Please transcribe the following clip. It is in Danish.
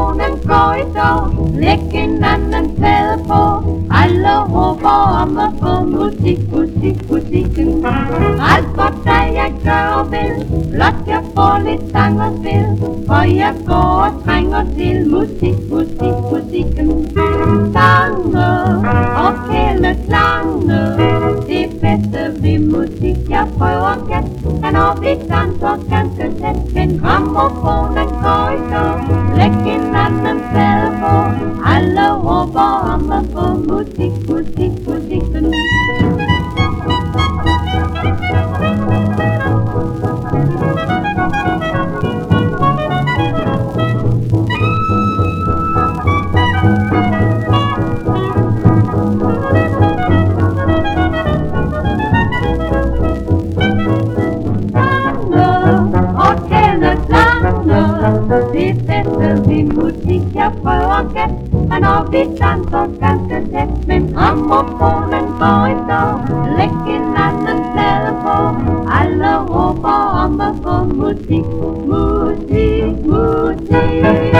Grammofonen går i dag, læg en anden plade på. Alle råber om at få musik, musik, musikken. Alt for dig jeg gør og vil, blot jeg får lidt sang og spil. For jeg går og trænger til musik, musik, musikken. Sange og kældeklange, det bedste ved musik, jeg prøver kan Han når vi danser ganske tæt, men grammofonen går i dag. vi musica polaket, men av vi dansar ganska tätt. Men grammofonen går idag, läcken annan ställer er på. Alla ropar om att få musik, musik, musik.